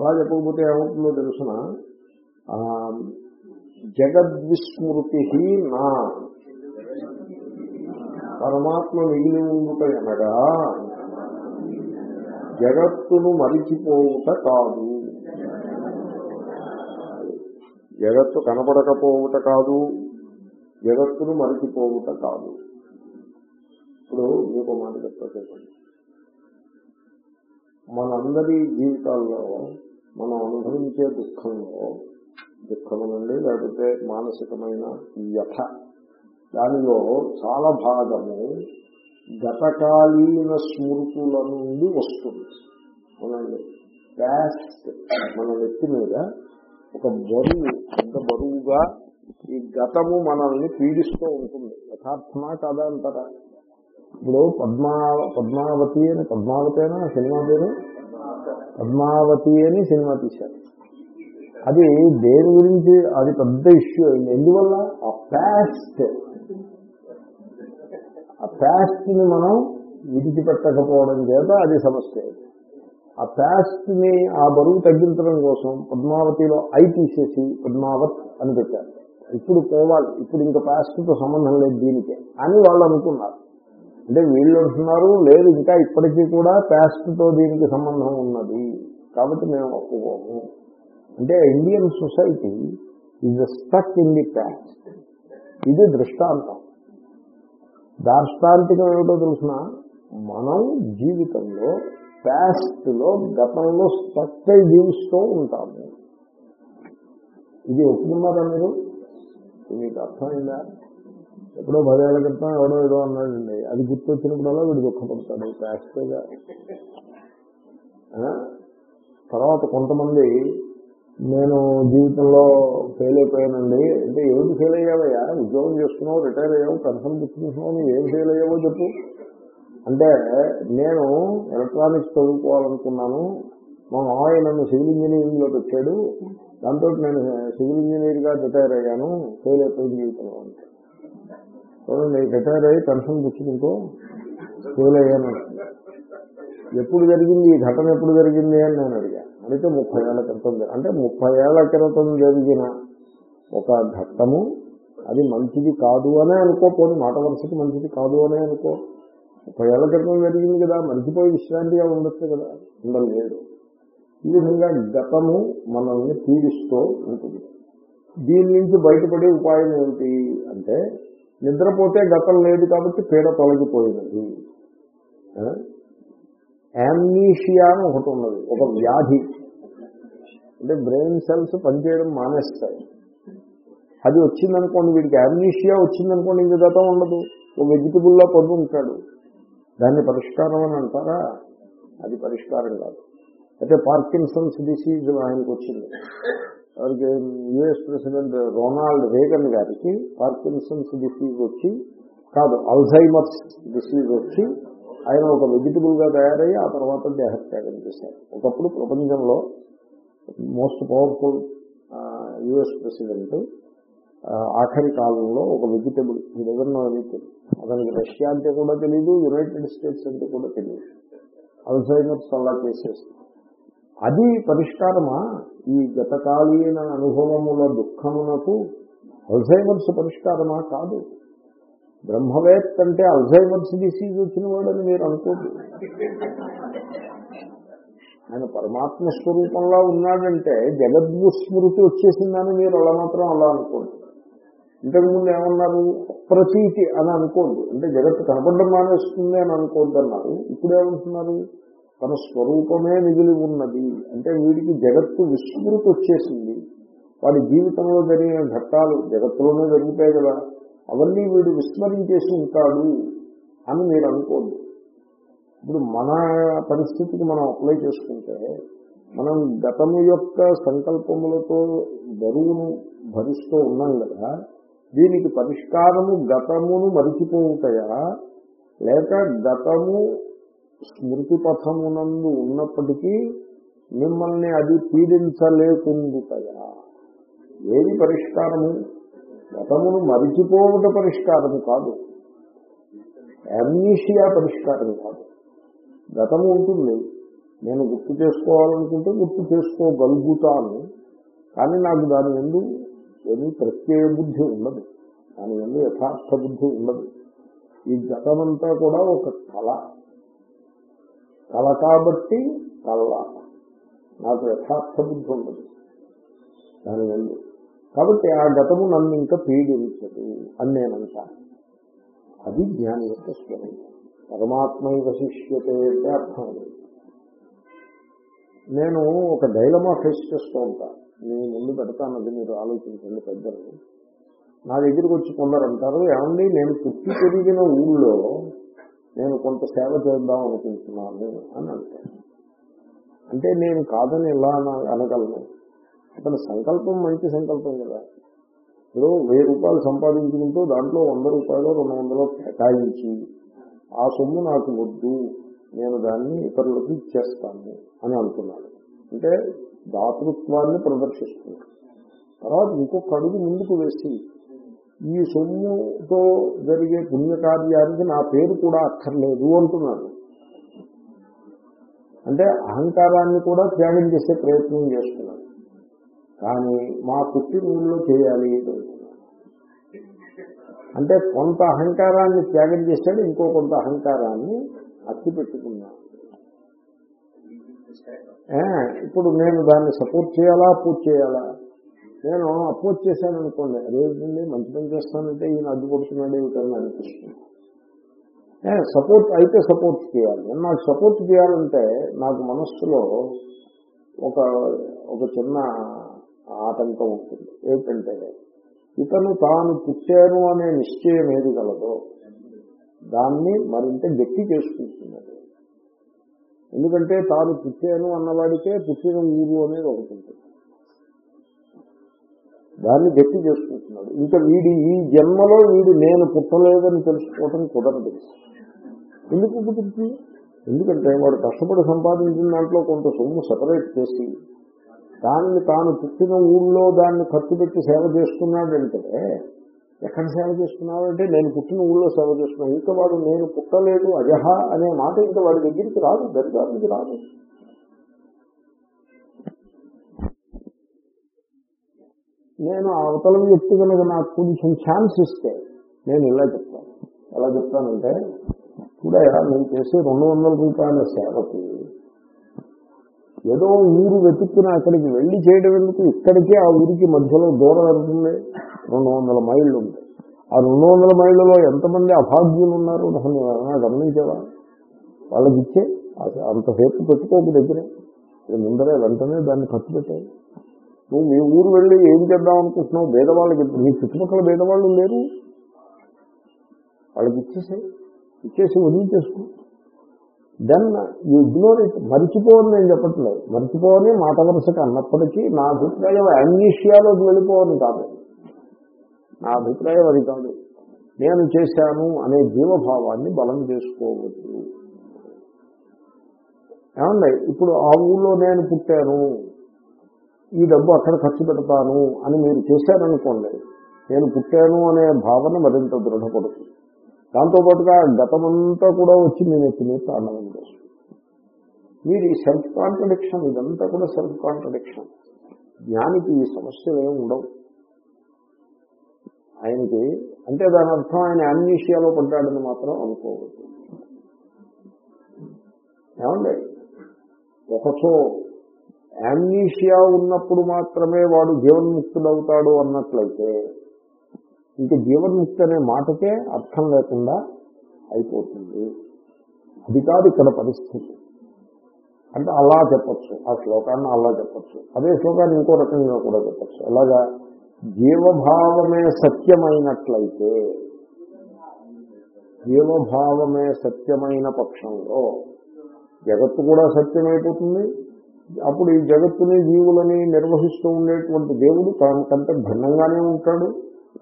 అలా చెప్పకపోతే ఏమవుతుందో తెలుసిన? జగద్విస్మృతి నా. పరమాత్మ మిగిలి ఉండుట అనగా జగత్తును మరిచిపోవుట కాదు. జగత్తు కనపడకపోవుట కాదు జగత్తును మరిచిపోవుట కాదు. ఇప్పుడు మీకు మాట చెప్పండి. మనందరి జీవితాల్లో మనం అనుభవించే దుఃఖంలో దుఃఖమనండి లేకపోతే మానసికమైన వ్యథ. దానిలో చాలా భాగము గతకాలీన స్మృతుల నుండి వస్తుంది. అవునండి ప్యాస్ట్ మన నెత్తి మీద ఒక బరువు పెద్ద బరువుగా ఈ గతము మనల్ని పీడిస్తూ ఉంటుంది. యథార్థమా కాదా అంటారా ఇప్పుడు పద్మా పద్మావతి అని అయినా సినిమా పేరు? పద్మావతి అని సినిమా తీశారు. అది దేని గురించి? అది పెద్ద ఇష్యూ అయింది. ఎందువల్ల? ఆ ప్యాస్ట్ ఆ ప్యాస్ట్ని మనం విడిచిపెట్టకపోవడం చేత అది సమస్య ఆ ప్యాస్ట్ని ఆ బరువు తగ్గించడం కోసం పద్మావతిలో ఐ తీసేసి పద్మావత్ అని పెట్టారు. ఇప్పుడు పోవాలి. ఇప్పుడు ఇంకా past తో సంబంధం లేదు దీనికే అని వాళ్ళు అనుకున్నారు. అంటే వీళ్ళు అంటున్నారు లేదు ఇంకా ఇప్పటికీ కూడా past తో దీనికి సంబంధం ఉన్నది. కాబట్టి మేము ఒప్పుకోము. అంటే Indian society is stuck in the past ఇది దృష్టాంతం. దార్ష్టాంతికం ఏమిటో తెలిసిన? మనం జీవితంలో past లో గతంలో స్టక్ అయి జీవిస్తూ ఉంటాము. ఇది ఒప్పుకున్నారా మీరు? మీకు అర్థమైందా? ఎప్పుడో పదేళ్ళ క్రితం ఎవడో ఏదో అన్నాడండి. అది గుర్తొచ్చినప్పుడల్లా వీడు దుఃఖపడతాడు ప్యాస్ట్గా తర్వాత కొంతమంది నేను జీవితంలో ఫెయిల్ అయిపోయానండి. అంటే ఏమిటి ఫెయిల్ అయ్యావయ్యా? ఉద్యోగం చేసుకున్నావు రిటైర్ అయ్యావు పెన్షన్ పుచ్చుకుంటున్నావు నువ్వు ఏం ఫెయిల్ అయ్యావో చెప్పు. అంటే నేను ఎలక్ట్రానిక్స్ చదువుకోవాలనుకున్నాను. మా మావయ్య నన్ను సివిల్ ఇంజనీరింగ్లో పెట్టాడు. దాంతో నేను సివిల్ ఇంజనీర్గా రిటైర్ అయ్యాను. ఫెయిల్ అయిపోయింది జీవితంలో. అంటే నేను రిటైర్ అయ్యి పెన్షన్ పుచ్చుకుంటూ ఫెయిల్ అయ్యాను ఎప్పుడు జరిగింది? ఈ ఘటన ఎప్పుడు జరిగింది అని నేను అడిగా. అడిగితే ముప్పై ఏళ్ళ క్రితం అంటే ముప్పై ఏళ్ళ క్రితం జరిగిన ఒక ఘట్టము అది మంచిది కాదు అనే అనుకోపోదు మాట వరుసకి మంచిది కాదు అనే అనుకో. ముప్పై ఏళ్ళ క్రితం జరిగింది కదా మర్చిపోయి విశ్రాంతిగా ఉండొచ్చు కదా. ఉండలేదు ఈ విధంగా గతము మనల్ని పీడిస్తూ ఉంటుంది. దీని నుంచి బయటపడే ఉపాయం ఏమిటి అంటే నిద్రపోతే గతం లేదు కాబట్టి పీడ తొలగిపోయినది యామ్నీషియా అని ఒకటి ఉన్నది ఒక వ్యాధి. అంటే బ్రెయిన్ సెల్స్ పనిచేయడం మానేస్తాయి. అది వచ్చిందనుకోండి వీడికి యామ్నీషియా వచ్చిందనుకోండి ఇంక గతం ఉండదు. ఒక వెజిటబుల్లా పడు ఉంటాడు. దాన్ని పరిష్కారం అని అంటారా? అది పరిష్కారం కాదు. అయితే పార్కిన్సన్స్ డిసీజ్ ఆయనకు వచ్చింది. యుఎస్ ప్రెసిడెంట్ రొనాల్డ్ రేగన్ గారికి పార్కిన్సన్స్ డిసీజ్ వచ్చి కాదు అల్జైమర్స్ డిసీజ్ వచ్చి ఆయన ఒక వెజిటబుల్గా తయారయ్యి ఆ తర్వాత దేహత్యాగం చేశారు. ఒకప్పుడు ప్రపంచంలో మోస్ట్ పవర్ఫుల్ యుఎస్ ప్రెసిడెంట్ ఆఖరి కాలంలో ఒక వెజిటబుల్ మీ దగ్గర అతనికి రష్యా అంటే కూడా తెలియదు యునైటెడ్ స్టేట్స్ అంటే కూడా తెలియదు అల్జైమర్స్ అలా చేసేస్తుంది అది పరిష్కారమా? ఈ గతకాలీన అనుభవముల దుఃఖమునకు అల్జైమర్స్ పరిష్కారమా? కాదు. బ్రహ్మవేత్త అంటే అల్జైమర్స్ డిసీజ్ వచ్చిన వాడని మీరు అనుకోదు ఆయన పరమాత్మ స్వరూపంలో ఉన్నాడంటే జగద్విస్మృతి వచ్చేసిందని మీరు అలా మాత్రం అలా అనుకోండి. ఇంతకుముందు ఏమన్నారు? అప్రతీతి అని అనుకోండి. అంటే జగత్తు కనపడడం మానేస్తుంది అని అనుకోవద్దన్నారు. ఇప్పుడు ఏమంటున్నారు? తన స్వరూపమే మిగిలి ఉన్నది. అంటే వీడికి జగత్తు విస్మృతి వచ్చేసింది. వాడి జీవితంలో జరిగిన ఘట్టాలు జగత్తులోనే జరుగుతాయి కదా. అవన్నీ వీడు విస్మరించేసి ఉంటాడు అని మీరు అనుకోండి. ఇప్పుడు మన పరిస్థితికి మనం అప్లై చేసుకుంటే మనం గతము యొక్క సంకల్పములతో బరువును భరిస్తూ ఉన్నాం కదా. దీనికి పరిష్కారము గతమును మరిచిపోవుతాయా లేక గతము స్మృతి పథమునందు ఉన్నప్పటికీ మిమ్మల్ని అది పీడించలేకుండుతాయా ఏది పరిష్కారము? గతమును మరిచిపోవట పరిష్కారము కాదు. అమ్నీషియా పరిష్కారం కాదు. గతము ఉంటుంది. నేను గుర్తు చేసుకోవాలనుకుంటే గుర్తు చేసుకోగలుగుతాను. కానీ నాకు దాని ఎందు ఏమీ ప్రత్యేక బుద్ధి ఉండదు. దాని ఎందు యథార్థ బుద్ధి ఉండదు. ఈ గతమంతా కూడా ఒక కళ. కళ కాబట్టి కళ నాకు యథార్థ బుద్ధి ఉండదు. దాని ఎందు కాబట్టి ఆ గతము నన్ను ఇంకా పీడించదు అని నేనంటాను. అది జ్ఞాని యొక్క స్వరూపం పరమాత్మ వశిష్యతే అంటే అర్థం లేదు నేను ఒక డైలమా ఫేస్ చేస్తూ ఉంటాను నేను ముందు పెడతానది మీరు ఆలోచించండి పెద్దలు. నా దగ్గరికి వచ్చి కొందరు అంటారు ఏమండి నేను పుట్టి పెరిగిన ఊళ్ళో నేను కొంత సేవ చేద్దాం అనుకుంటున్నాను అని అంటాను అంటే నేను కాదని ఎలా అనగలను? అతని సంకల్పం మంచి సంకల్పం కదా. ఇప్పుడు వెయ్యి రూపాయలు సంపాదించుకుంటూ దాంట్లో వంద రూపాయలు రెండు వందలు కేటాయించి ఆ సొమ్ము నాకు వద్దు నేను దాన్ని ఇతరులకు ఇచ్చేస్తాను అని అనుకున్నాడు అంటే దాతృత్వాన్ని ప్రదర్శిస్తున్నాడు. తర్వాత ఇంకొక అడుగు ముందుకు వేసి ఈ సొమ్ముతో జరిగే పుణ్యకార్యానికి నా పేరు కూడా అక్కర్లేదు అంటున్నాడు. అంటే అహంకారాన్ని కూడా త్యాగం చేసే ప్రయత్నం చేస్తున్నాడు. కానీ మా పుట్టినూళ్ళలో చేయాలి అంటే కొంత అహంకారాన్ని త్యాగం చేశాడు ఇంకో కొంత అహంకారాన్ని అత్తి పెట్టుకున్నాడు ఇప్పుడు నేను దాన్ని సపోర్ట్ చేయాలా అపోజ్ చేయాలా? నేను అపోజ్ చేశాను అనుకోండి అదేంటండి మంచి పని చేస్తానంటే ఈయన అడ్డుపడుతున్నాడు ఏమిటని అనిపిస్తుంది. సపోర్ట్ అయితే సపోర్ట్ చేయాలి. నేను నాకు సపోర్ట్ చేయాలంటే నాకు మనస్సులో ఒక ఒక చిన్న ఆటంకం ఉంటుంది. ఏంటంటే ఇతను తాను పుట్టాను అనే నిశ్చయం ఏది కలదో దాన్ని మరింత గట్టి చేసుకుంటున్నాడు. ఎందుకంటే తాను పుట్టాను అన్నవాడికే పుట్టిన ఊరు అనేది ఒకటి ఉంటుంది. దాన్ని గట్టి చేసుకుంటున్నాడు. ఇంకా వీడి ఈ జన్మలో వీడు నేను పుట్టలేదని తెలుసుకోవటం కుదరదు. ఎందుకు కుదురుతుంది? ఎందుకంటే వాడు కష్టపడి సంపాదించిన దాంట్లో కొంత సొమ్ము సపరేట్ చేసి దాన్ని తాను పుట్టిన ఊళ్ళో దాన్ని ఖర్చు పెట్టి సేవ చేసుకున్నాడంటే ఎక్కడ సేవ చేసుకున్నాడంటే నేను పుట్టిన ఊళ్ళో సేవ చేస్తున్నాను. ఇంకా వాడు నేను పుట్టలేదు అజహ అనే మాట ఇంకా వాడి దగ్గరికి రాదు దరిదానికి రాదు. నేను అవతల వ్యక్తి కనుక నాకు కొంచెం ఛాన్స్ ఇస్తే నేను ఇలా చెప్తాను. ఎలా చెప్తానంటే కూడా నేను చేసే రెండు వందల రూపాయల సేవకి ఏదో ఊరు వెతుక్కుని అక్కడికి వెళ్ళి చేయడం ఎందుకు? ఇక్కడికే ఆ ఊరికి మధ్యలో దూరం వెళ్తుంది. రెండు వందల మైళ్ళు ఉంది ఆ రెండు వందల మైళ్ళలో ఎంతమంది అభాగ్యులు ఉన్నారు? అసలు ఎవరైనా ఏమైనా వాళ్ళకి ఇచ్చే అంతసేపు పెట్టుకోకు దగ్గరే. ముందరే వెంటనే దాన్ని ఖర్చు పెట్టాయి. నువ్వు మీ ఊరు వెళ్ళి ఏం చేద్దాం అనుకుంటున్నావు? భేదవాళ్ళకి మీ చుట్టుపక్కల భేదవాళ్ళు లేరు. వాళ్ళకి ఇచ్చేసాయి ఇచ్చేసి వదిలించేసుకో. దెన్ యూ ఇగ్నోర్ ఇట్ మర్చిపోవని నేను చెప్పట్లేదు. మర్చిపోవని మాట వరుసకి అన్నప్పటికీ నా అభిప్రాయం అన్నిషియాలోకి వెళ్ళిపోవని కాదు. నా అభిప్రాయం అది కాదు. నేను చేశాను అనే జీవభావాన్ని బలం చేసుకోవచ్చు ఏమండి? ఇప్పుడు ఆ ఊళ్ళో నేను పుట్టాను. ఈ డబ్బు అక్కడ ఖర్చు పెడతాను అని మీరు చేశారనుకోండి నేను పుట్టాను అనే భావన మరింత దృఢపడుతుంది. దాంతోపాటుగా గతమంతా కూడా వచ్చి నేను ఎత్తిన ప్రాణం మీరు ఈ సెల్ఫ్ కాంట్రడిక్షన్ ఇదంతా కూడా సెల్ఫ్ కాంట్రడిక్షన్ జ్ఞానికి ఈ సమస్యలు ఏమి ఉండవు. ఆయనకి అంటే దాని అర్థం ఆయన అన్ని విషయాల్లో పడ్డాడని మాత్రం అనుకోవచ్చు ఏమండి? ఒకచో యామ్నీషియా ఉన్నప్పుడు మాత్రమే వాడు జీవన్ముక్తుడవుతాడు అన్నట్లయితే ఇంక జీవన్ముక్తి అనే మాటకే అర్థం లేకుండా అయిపోతుంది. అది కాదు ఇక్కడ పరిస్థితి. అంటే అలా చెప్పచ్చు ఆ శ్లోకాన్ని అలా చెప్పచ్చు అదే శ్లోకాన్ని ఇంకో రకంగా కూడా చెప్పచ్చు. ఎలాగా జీవభావమే సత్యమైనట్లయితే జీవభావమే సత్యమైన పక్షంలో జగత్తు కూడా సత్యమైపోతుంది అప్పుడు ఈ జగత్తుని జీవులని నిర్వహిస్తూ ఉండేటువంటి దేవుడు తాను కంటే భిన్నంగానే ఉంటాడు.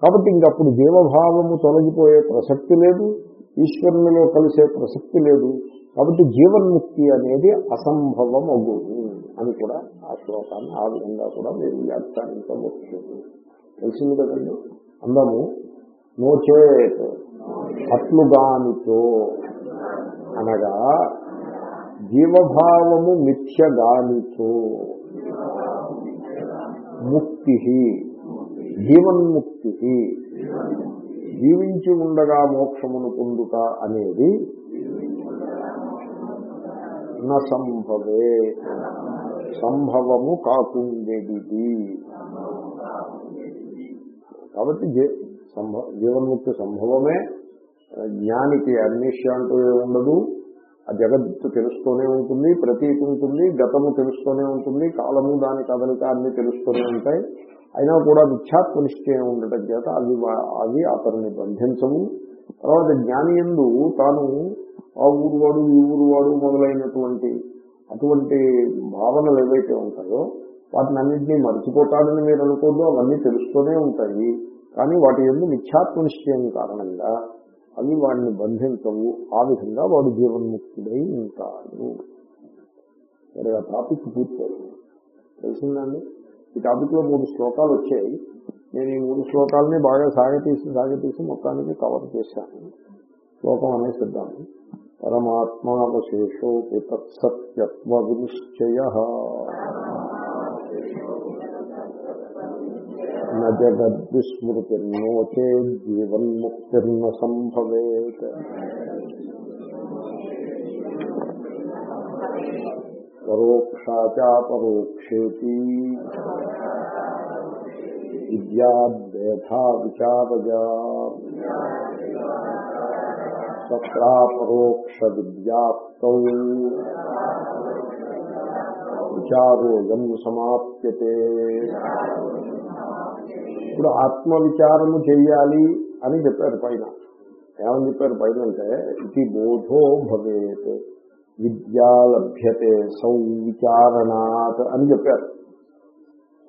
కాబట్టి ఇంకప్పుడు జీవభావము తొలగిపోయే ప్రసక్తి లేదు ఈశ్వరునిలో కలిసే ప్రసక్తి లేదు. కాబట్టి జీవన్ముక్తి అనేది అసంభవం అగుదు అని కూడా ఆ శ్లోకాన్ని ఆ విధంగా కూడా మీరు వ్యాఖ్యానించవచ్చు. తెలిసింది కదండి? అందము నోచేత్ అట్లుగానితో అనగా జీవభావము మిథ్యగానితో. ముక్తి జీవన్ముక్తి జీవించి ఉండగా మోక్షమును పొందుట అనేది న సంభవే. సంభవము కాకుండేది. కాబట్టి జీ- జీవన్ముక్తి సంభవమే. జ్ఞానికి అన్వేషణ అంటూ ఉండదు ఆ జగత్తు తెలుస్తూనే ఉంటుంది ప్రతీతి ఉంటుంది గతము తెలుస్తూనే ఉంటుంది కాలము దాని కదలిక అన్ని తెలుస్తూనే ఉంటాయి. అయినా కూడా మిథ్యాత్మ నిశ్చయం ఉండటం చేత అవి అవి అతన్ని బంధించవు. తర్వాత జ్ఞాని ఎందు తాను ఆ ఊరు వాడు ఈ ఊరు వాడు మొదలైనటువంటి అటువంటి భావనలు ఏవైతే ఉంటాయో వాటిని అన్నింటినీ మర్చిపోతాడని మీరు అనుకోద్దు అవన్నీ తెలుస్తూనే ఉంటాయి. కానీ వాటి ఎందు మిథ్యాత్మ నిశ్చయం కారణంగా అవి వాడిని బంధించవు ఆ విధంగా వాడు జీవన్ముక్తుడై ఉంటాడు. సరే ఆ టాపిక్ పూర్తయింది. తెలిసిందండి? ఈ టాపిక్లో మూడు శ్లోకాలు వచ్చాయి. నేను ఈ మూడు శ్లోకాలని బాగా సాగతీసి సాగతీసి మొత్తానికి కవర్ చేశాను. శ్లోకం అనేసిద్దాము పరమాత్మావశేషో తత్సత్యత్వ వినిశ్చయ న జగద్విస్మృతిర్నో చేజ్జీవన్ముక్తిర్న సంభవేత్. పరోక్షాచాపరోక్షేతి. విద్యాద్వేధా విచారజా తత్రాపరోక్ష విద్యాప్తౌ విచారోయం సమాప్యతే. ఇప్పుడు ఆత్మ విచారము చెయ్యాలి అని చెప్పారు పైన. ఏమని చెప్పారు పైన అంటే ఇది బోధో భవేత్ విద్యా లభ్యతే సౌవిచారణాత్ అని చెప్పారు.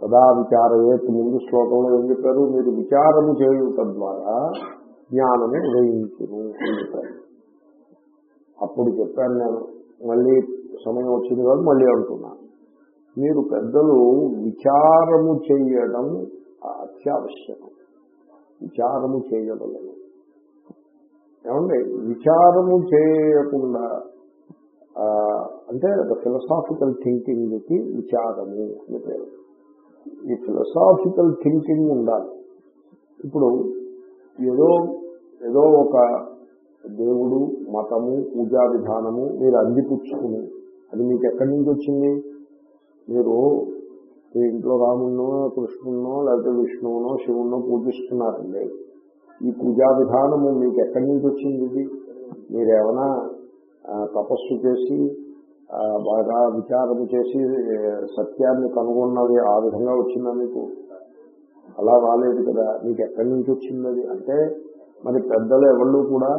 సదా విచారయేత్ ముందు శ్లోకంలో ఏం చెప్పారు? మీరు విచారము చేయుట ద్వారా జ్ఞానము ఉదయించును అని చెప్పారు. అప్పుడు చెప్పాను నేను. మళ్ళీ సమయం వచ్చింది కాదు మళ్ళీ అంటున్నాను మీరు పెద్దలు విచారము చేయడం అత్యావశ్యకం. విచారము చేయగలరు ఏమండి? విచారము చేయకుండా అంటే ఫిలసాఫికల్ థింకింగ్కి విచారము అని పేరు. ఈ ఫిలసాఫికల్ థింకింగ్ ఉండాలి. ఇప్పుడు ఏదో ఏదో ఒక దేవుడు మతము పూజా విధానము మీరు అందిపుచ్చుకుని అది మీకు ఎక్కడి నుంచి వచ్చింది మీరు మీ ఇంట్లో రాముణ్ణో కృష్ణునో లేకపోతే విష్ణువునో శివుణ్ణో పూజిస్తున్నారండి. ఈ పూజా విధానము మీకు ఎక్కడి నుంచి వచ్చింది ఇది? మీరేమైనా తపస్సు చేసి బాగా విచారము చేసి సత్యాన్ని కనుగొన్నది ఆ విధంగా వచ్చిందా మీకు? అలా రాలేదు కదా. మీకు ఎక్కడి నుంచి వచ్చింది అది? అంటే మరి పెద్దలు ఎవళ్ళు కూడా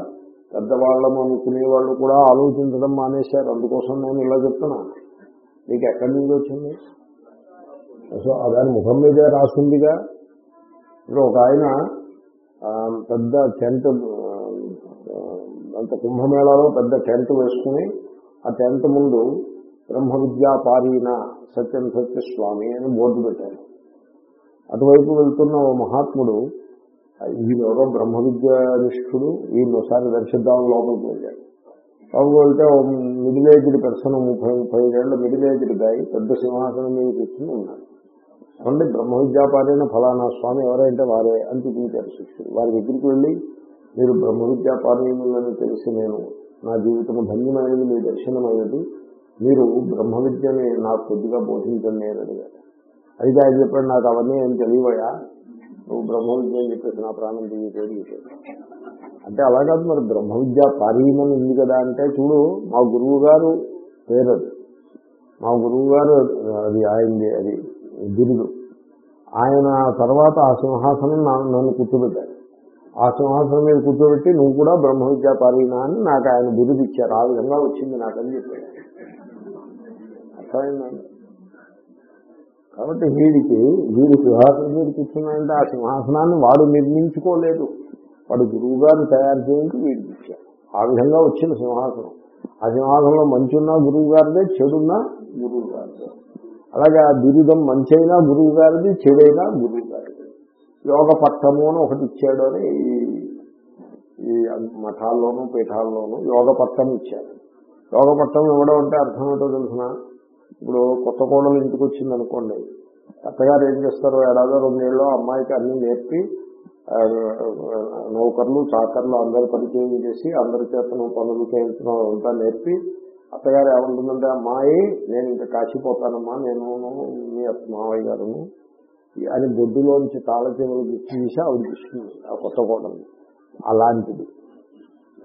పెద్దవాళ్ళము అనుకునే వాళ్ళు కూడా ఆలోచించడం మానేశారు. అందుకోసం నేను ఇలా చెప్తున్నాను మీకు ఎక్కడి నుంచి వచ్చింది? సో దాని ముఖం మీదే రాసిందిగా. ఇప్పుడు ఒక ఆయన పెద్ద టెంట్ అంత కుంభమేళాలో పెద్ద టెంట్ వేసుకుని ఆ టెంట్ ముందు బ్రహ్మ విద్యా పారీన సత్యం సత్య స్వామి అని బోర్డు పెట్టారు. అటువైపు వెళ్తున్న ఓ మహాత్ముడు ఈయనెవరో బ్రహ్మ విద్యా నిష్ఠుడు ఈయన ఒకసారి దర్శిద్దాం లోపలికి వెళ్ళాడు. లోపలికి వెళ్తే మిడిల్ ఏజ్డ్ పర్సన్ ముప్పై ముప్పై ఏళ్ళ మిడిల్ ఏజ్డ్ గాయ పెద్ద సింహాసనం మీద కూర్చుని ఉన్నాడు. ఏమంటే బ్రహ్మ విద్యాపారైన ఫలానా స్వామి ఎవరైతే వారే అని చూపించారు శిష్యుడు వారి దగ్గరికి వెళ్ళి మీరు బ్రహ్మ విద్యాపారైనని తెలిసి నేను నా జీవితం ధన్యమైనది మీ దర్శనమైనది మీరు బ్రహ్మ విద్యని నాకు కొద్దిగా బోధించండి అని అడిగారు. అయితే ఆయన చెప్పాడు నాకు అవన్నీ ఏం తెలియవయా నువ్వు బ్రహ్మ విద్య అని చెప్పేసి నా ప్రాణం తీయలేదు అంటే అలా కాదు మరి బ్రహ్మ విద్య పారీమని ఉంది కదా అంటే చూడు మా గురువు గారు పేరది మా గురువు గారు అది ఆయనది అది బిరుదు ఆయన తర్వాత ఆ సింహాసనం నా- నన్ను కూర్చోబెట్టాడు. ఆ సింహాసనం మీద కూర్చోబెట్టి నువ్వు కూడా బ్రహ్మ విద్యా అని నాకు ఆయన బిరుదు ఇచ్చారు ఆ విధంగా వచ్చింది నాకని చెప్పాడు. అర్థమైందండి కాబట్టి వీడికి వీడి సింహాసనం మీద కూర్చున్నాడంటే ఆ సింహాసనాన్ని వాడు నిర్మించుకోలేదు. వాడు గురువు గారు తయారు చేయించి వీడికి ఇచ్చారు ఆ విధంగా వచ్చిన సింహాసనం. ఆ సింహాసనంలో మంచున్నా గురువు గారిదే చెడున్నా గురువు గారిదే అలాగే ఆ బిరుదం మంచి అయినా గురువు గారిది చెడైనా గురువు గారిది యోగ పట్టము అని ఒకటి ఇచ్చాడు అని ఈ ఈ మఠాల్లోనూ పీఠాల్లోనూ యోగ పట్టం ఇచ్చారు. యోగ పట్టం ఇవ్వడం అంటే అర్థం ఏంటో తెలిసిన? ఇప్పుడు కొత్త కోడలు ఇంటికి వచ్చింది అనుకోండి అత్తగారు ఏం చేస్తారు? ఏడాదో రెండేళ్ళు అమ్మాయికి అన్ని నేర్పి నౌకర్లు చాకర్లు అందరు పరిచయం చేసి అందరి చేతను పనులు చేయించడం అంతా నేర్పి అత్తగారు ఏమంటుందంటే అమ్మాయి నేను ఇంకా కాశీపోతానమ్మా నేను మీ మావయ్య గారును అని బొడ్డులోంచి తాళ చెవులు తీసి ఆవిడిస్తుంది ఆ కొత్త కోటం అలాంటిది.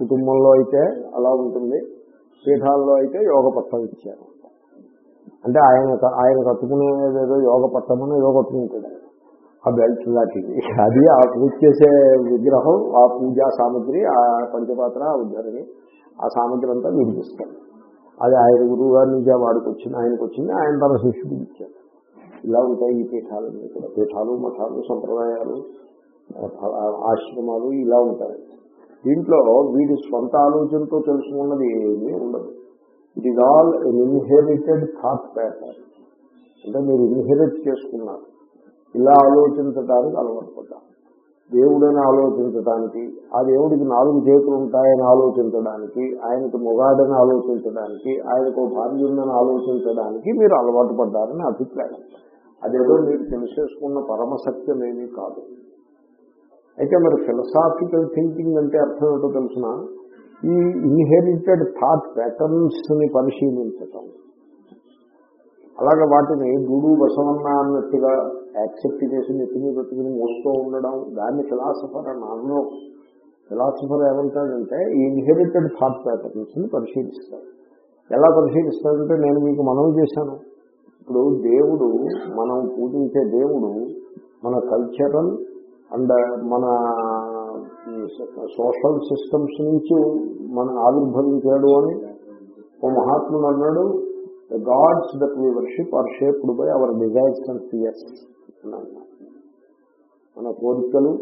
కుటుంబంలో అయితే అలా ఉంటుంది. పీఠాల్లో అయితే యోగ పట్టం ఇచ్చారు. అంటే ఆయన ఆయన కట్టుకునేదేదో యోగ పట్టమని ఏదో కట్టుకుంటాడు. ఆ బెల్ట్ లాంటిది. అది ఆ పూజ చేసే విగ్రహం ఆ పూజా సామగ్రి ఆ పంచపాత్ర ఆ ఉద్ధరణి ఆ సామగ్రి అంతా విడిపిస్తారు. అది ఆయన గురువు గారి నుంచి వాడికి వచ్చింది ఆయనకు వచ్చింది ఆయన తన శిష్యుడికి ఇచ్చారు ఇలా ఉంటాయి ఈ పీఠాలన్నీ కూడా. పీఠాలు మఠాలు సంప్రదాయాలు ఆశ్రమాలు ఇలా ఉంటాయి. దీంట్లో వీడి స్వంత ఆలోచనతో తెలుసుకున్నది ఏమీ ఉండదు. It is all inherited thought pattern అంటే మీరు ఇన్హెరిట్ చేసుకున్నారు. ఇలా ఆలోచించడానికి అలవాటు పడ్డారు. దేవుడని ఆలోచించడానికి ఆ దేవుడికి నాలుగు చేతులు ఉంటాయని ఆలోచించడానికి ఆయనకు మొగాడని ఆలోచించడానికి ఆయనకు భార్య ఉందని ఆలోచించడానికి మీరు అలవాటు పడ్డారని అభిప్రాయం. అదేదో మీరు తెలిసేసుకున్న పరమసత్యమేమీ కాదు. అయితే మరి ఫిలసాఫికల్ థింకింగ్ అంటే అర్థం ఏంటో తెలిసిన? ఈ ఇన్హెరిటెడ్ థాట్ ప్యాటర్న్స్ని పరిశీలించటం. అలాగే వాటిని గుడు బసవన్న అన్నట్టుగా యాక్సెప్ట్ చేసి నెత్తిని పెట్టుకుని మోస్తూ ఉండడం దాన్ని ఫిలాసఫర్ అని అనడం ఫిలాసఫర్ ఏమంటాడంటే ఈ ఇన్హెరిటెడ్ థాట్ ప్యాటర్న్స్ని పరిశీలిస్తారు. ఎలా పరిశీలిస్తాడంటే నేను మీకు మనవి చేశాను. ఇప్పుడు దేవుడు మనం పూజించే దేవుడు మన కల్చరల్ అండ్ మన సోషల్ సిస్టమ్స్ నుంచి మన ఆవిర్భవించాడు అని ఓ మహాత్ముడు అన్నాడు the gods that we worship are shaped by our desires and fears మన కోరికలు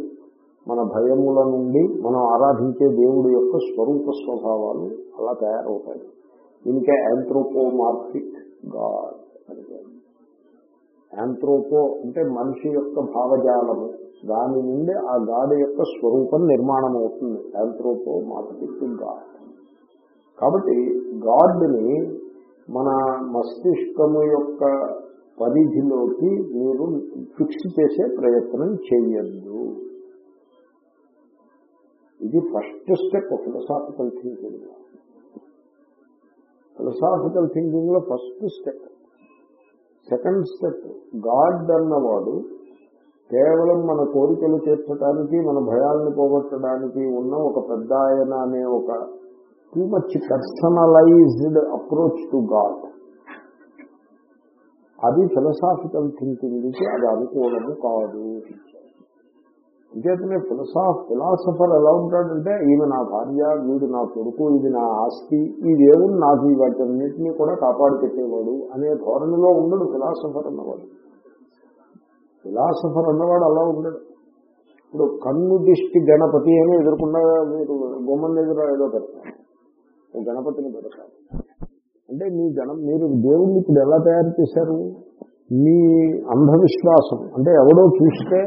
మన భయముల నుండి మనం ఆరాధించే దేవుడి యొక్క స్వరూప స్వభావాలు అలా తయారవుతాయి. ఇంకా యాంథ్రోపోమార్ఫిక్ గాడ్ అని యాంథ్రోపో అంటే మనిషి యొక్క భావజాలము. దాని నుండి ఆ గాడ్ యొక్క స్వరూపం నిర్మాణం అవుతుంది యాంథ్రోపోమార్ఫిక్ గాడ్ కాబట్టి గాడ్ని మన మస్తిష్కము యొక్క పరిధిలోకి మీరు ఫిక్స్ చేసే ప్రయత్నం చేయద్దు. ఇది first step philosophical thinking. Philosophical థింకింగ్లో first step. Second step god అన్నవాడు కేవలం మన కోరికలు తీర్చడానికి మన భయాలను పోగొట్టడానికి ఉన్న ఒక పెద్ద ఆయన అనే ఒక too much personalized approach to god అది ఫిలసాఫికల్ థింకింగ్కి అది అనుకూలము కాదు. అంచేతనే ఫిలసాఫ్ ఫిలాసఫర్ ఎలా ఉంటాడంటే ఈమె నా భార్య వీడు నా కొడుకు ఇది నా ఆస్తి ఈ దేవుడు నాకు ఈ వాటన్నింటినీ కూడా కాపాడు పెట్టేవాడు అనే ధోరణిలో ఉండడు ఫిలాసఫర్ అన్నవాడు. ఫిలాసఫర్ అన్నవాడు అలా ఉండడు. ఇప్పుడు కన్ను దిష్టి గణపతి అని ఎదుర్కొన్న మీరు గుమ్మం దగ్గర ఏదో పెడతారు. గణపతిని పెడతారు అంటే మీ గణ మీరు దేవుణ్ణి ఇప్పుడు ఎలా తయారు చేశారు? మీ అంధవిశ్వాసం అంటే ఎవడో చూస్తే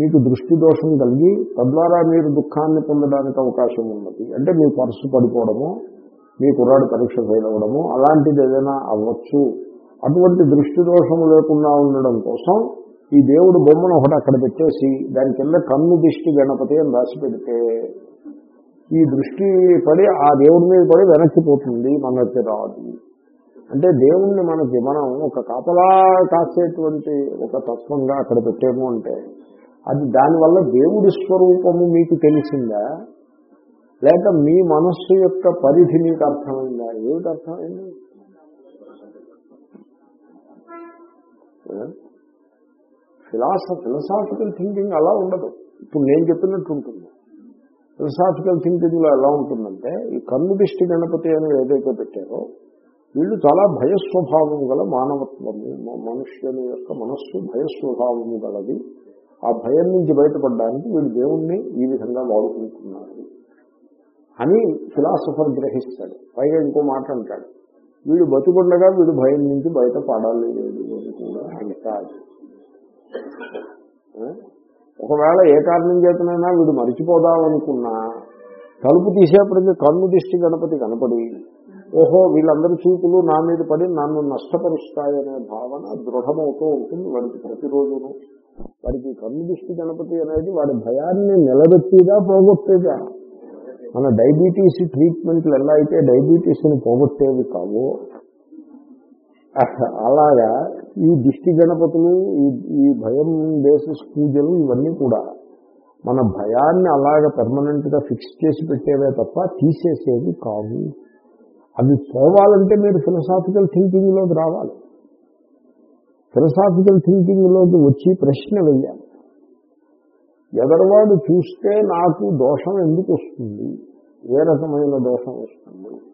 మీకు దృష్టి దోషం కలిగి తద్వారా మీరు దుఃఖాన్ని పొందడానికి అవకాశం ఉన్నది. అంటే మీ పర్సు పడిపోవడము మీ కుర్రాడు పరీక్ష ఫెయిల్ అవ్వడము అలాంటిది ఏదైనా అవ్వచ్చు. అటువంటి దృష్టి దోషము లేకుండా ఉండడం కోసం ఈ దేవుడు బొమ్మను ఒకటి అక్కడ పెట్టేసి దాని కింద కన్ను దిష్టి గణపతి అని రాసి పెడితే ఈ దృష్టి పడి ఆ దేవుడి మీద పడి వెనక్కిపోతుంది మనకి రాదు అంటే దేవుణ్ణి మనకి మనం ఒక కాపలా కాసేటువంటి ఒక తత్వంగా అక్కడ పెట్టేము అంటే అది దానివల్ల దేవుడి స్వరూపము మీకు తెలిసిందా? లేక మీ మనస్సు యొక్క పరిధి మీకు అర్థమైందా? ఏమిటి అర్థమైంది? ఫిలాస ఫిలసాఫికల్ థింకింగ్ అలా ఉండదు. ఇప్పుడు నేను చెప్పినట్టు ఉంటుంది. ఫిలసాఫికల్ థింకింగ్లో ఎలా ఉంటుందంటే ఈ కన్ను దిష్టి గణపతి అని ఏదైతే పెట్టారో వీళ్ళు చాలా భయస్వభావం గల మానవత్వము మనుష్యుని యొక్క మనస్సు భయస్వభావము గలది. ఆ భయం నుంచి బయటపడడానికి వీడు దేవుణ్ణి ఈ విధంగా వాడుకుంటున్నారు అని ఫిలాసఫర్ గ్రహిస్తాడు. పైగా ఇంకో మాట అంటాడు. వీడు బతుకుండగా వీడు భయం నుంచి బయట పడాలి లేదు అని కూడా అంటాడు. ఒకవేళ ఏ కారణం చేతనైనా వీడు మరిచిపోదామనుకున్నా తలుపు తీసేప్పటికీ కన్ను దిష్టి గణపతి కనపడి ఓహో వీళ్ళందరి చూపులు నా మీద పడి నన్ను నష్టపరుస్తాయనే భావన దృఢమవుతూ ఉంటుంది వాడికి ప్రతిరోజును. వాడికి కన్ను దిష్టి గణపతి అనేది వాడి భయాన్ని నిలబెట్టిదా పోగొట్టేదా? మన డయాబెటీస్ ట్రీట్మెంట్లు ఎలా అయితే డయాబెటీస్ని పోగొట్టేవి కావో అలాగా. ఈ దిష్టి గణపతులు ఈ ఈ భయం బేసిస్ పూజలు ఇవన్నీ కూడా మన భయాన్ని అలాగ పెర్మనెంట్గా ఫిక్స్ చేసి పెట్టేవే తప్ప తీసేసేవి కావు. అవి పోవాలంటే మీరు ఫిలసాఫికల్ థింకింగ్లోకి రావాలి. ఫిలసాఫికల్ థింకింగ్లోకి వచ్చి ప్రశ్న వెయ్యాలి ఎదరవాడు చూస్తే నాకు దోషం ఎందుకు వస్తుంది? ఏ రకమైన దోషం వస్తుంది?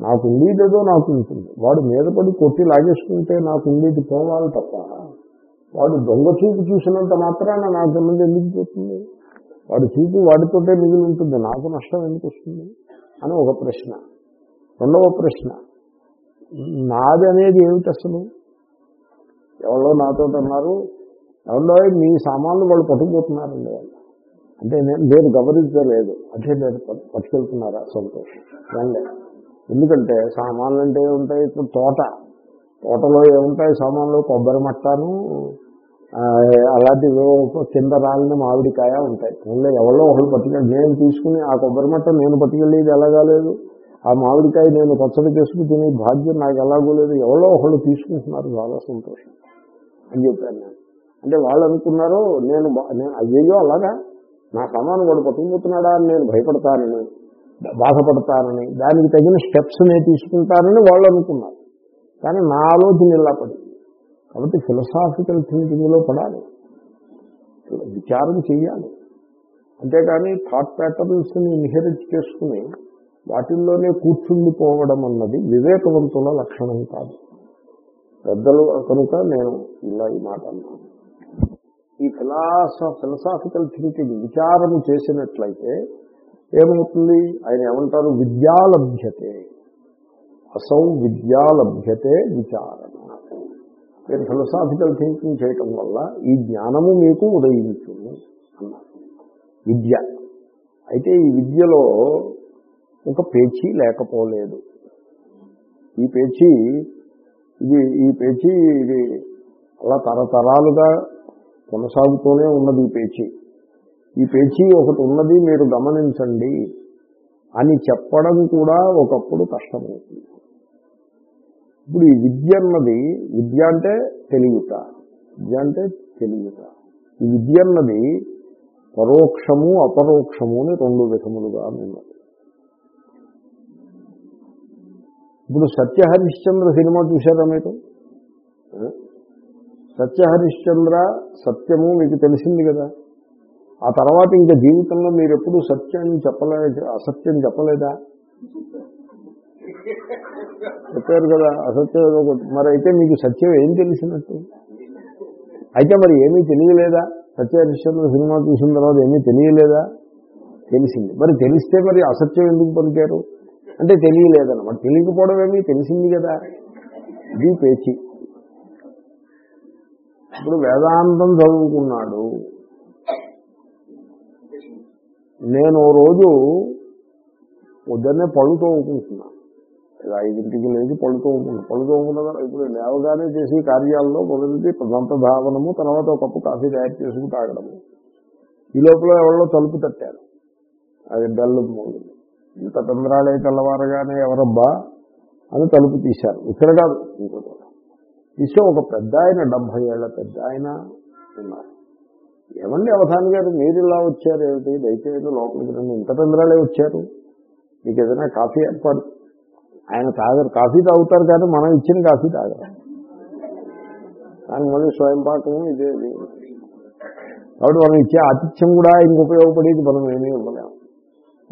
నాకు ఉండేదేదో నాకు ఉంటుంది. వాడు మీద పడి కొట్టి లాగేసుకుంటే నాకు ఉండేది పోవాలి తప్ప వాడు దొంగ చూపు చూసినంత మాత్రాన నాకు ఉన్నది ఎందుకు పోతుంది? వాడి చూపు వాడితోటే మిగిలి ఉంటుంది. నాకు నష్టం ఎందుకు వస్తుంది? అని ఒక ప్రశ్న. రెండవ ప్రశ్న. నాది అనేది ఏమిటి అసలు? ఎవరో నాతో అన్నారు. ఎవరో మీ సామాన్లు వాళ్ళు పట్టుకుపోతున్నారండి. వాళ్ళు అంటే నేను నేను గమనించలేదు. అంటే నేను పట్టుకెళ్తున్నారా? సంతోషం. రండి. ఎందుకంటే సామాన్లు అంటే ఉంటాయి ఇప్పుడు తోట. తోటలో ఏముంటాయి? సామాన్లు కొబ్బరి మట్టాను అలాంటివి కింద రాలిన మామిడికాయ ఉంటాయి. ఓన్లీ ఎవరో ఒకళ్ళు పట్టుకెళ్ళి నేను తీసుకుని ఆ కొబ్బరి మట్ట నేను పట్టుకెళ్ళేది ఎలాగాలేదు ఆ మామిడికాయ నేను పచ్చడి చేసుకుని తినే భాగ్యం నాకు ఎలాగో లేదు. ఎవరో ఒకళ్ళు తీసుకుంటున్నారు చాలా సంతోషం అని చెప్పాను నేను. అంటే వాళ్ళు అనుకున్నారు నేను బా- నేను అయ్యో అలాగా? నా సామాను వాడు పట్టుకుపోతున్నాడా అని నేను భయపడతానని. బాధపడతానని దానికి తగిన స్టెప్స్ నేను తీసుకుంటానని వాళ్ళు అనుకున్నారు. కానీ నా ఆలోచన ఇలా పడింది. కాబట్టి ఫిలసాఫికల్ థింకింగ్లో పడాలి. విచారం చేయాలి అంతేకాని థాట్ ప్యాటర్న్స్ని ఇన్హెరిట్ చేసుకుని వాటిల్లోనే కూర్చుండిపోవడం అన్నది వివేకవంతుల లక్షణం కాదు. పెద్దలు కనుక నేను ఇలా ఈ మాట అన్నాను. ఈ ఫిలాస ఫిలసాఫికల్ థింకింగ్ విచారం చేసినట్లయితే ఏమవుతుంది? ఆయన ఏమంటారు? విద్యాలభ్యతే. అసౌ విద్యాలభ్యతే విచారణ. మీరు ఫిలసాఫికల్ థింకింగ్ చేయటం వల్ల ఈ జ్ఞానము మీకు ఉదయించును అన్నారు. విద్య. అయితే ఈ విద్యలో ఒక పేచీ లేకపోలేదు. ఈ పేచీ ఇది ఈ పేచీ ఇది అలా తరతరాలుగా కొనసాగుతూనే ఉన్నది ఈ పేచీ. ఈ పేచీ ఒకటి ఉన్నది మీరు గమనించండి అని చెప్పడం కూడా ఒకప్పుడు కష్టమవుతుంది. ఇప్పుడు ఈ విద్య అన్నది విద్య అంటే తెలియట విద్య అంటే తెలియట. ఈ విద్య అన్నది పరోక్షము అపరోక్షము అని రెండు విధములుగా ఉన్నది. ఇప్పుడు సత్యహరిశ్చంద్ర సినిమా చూశారా మీరు? సత్య సత్యహరిశ్చంద్ర సత్యము మీకు తెలిసింది కదా? ఆ తర్వాత ఇంకా జీవితంలో మీరు ఎప్పుడు సత్యాన్ని చెప్పలే అసత్యం చెప్పలేదా? చెప్పారు కదా అసత్యం ఏదో ఒకటి. మరి అయితే మీకు సత్యం ఏం తెలిసినట్టు? అయితే మరి ఏమీ తెలియలేదా? సత్యహరిశ్చంద్ర సినిమా చూసిన తర్వాత ఏమీ తెలియలేదా? తెలిసింది. మరి తెలిస్తే మరి అసత్యం ఎందుకు పలికారు? అంటే తెలియలేదన్నమాట తెలియకపోవడం ఏమీ తెలిసింది కదా? ఇది పేచి. ఇప్పుడు వేదాంతం చదువుకున్నాడు. నేను రోజు పొద్దున్నే పళ్ళు తోముకుంటున్నాను ఐదింటికి లేచి పళ్ళు తోముకున్నాను పళ్ళు తోముకున్న ఇప్పుడు లేవగానే చేసి కార్యాల్లో మొదటిది దంత ధావనము తర్వాత ఒక కప్పు కాఫీ తయారు చేసుకుని తాగడము. ఈ లోపల ఎవరో తలుపు తట్టారు. అది డల్లు మోగింది ఇంత తొందరాలే తెల్లవారగానే ఎవరబ్బా అని తలుపు తీశారు. ఇక్కడ కాదు ఇంకో తీస్తే ఒక పెద్ద ఆయన డెబ్బై ఏళ్ళ పెద్ద ఆయన ఉన్నారు. ఏమండి అవధాని గారు మీరు ఇలా వచ్చారు ఏమిటి? దయచేసి లోపలికి రండి. ఇంత తొందరలే వచ్చారు. మీకు ఏదైనా కాఫీ ఏర్పాటు. ఆయన తాగరు. కాఫీ తాగుతారు కానీ మనం ఇచ్చిన కాఫీ తాగరు. కానీ మళ్ళీ స్వయం పాకము ఇదే. కాబట్టి మనం ఇచ్చే ఆతిథ్యం కూడా ఇంక ఉపయోగపడేది మనం ఏమీ ఇవ్వలేము.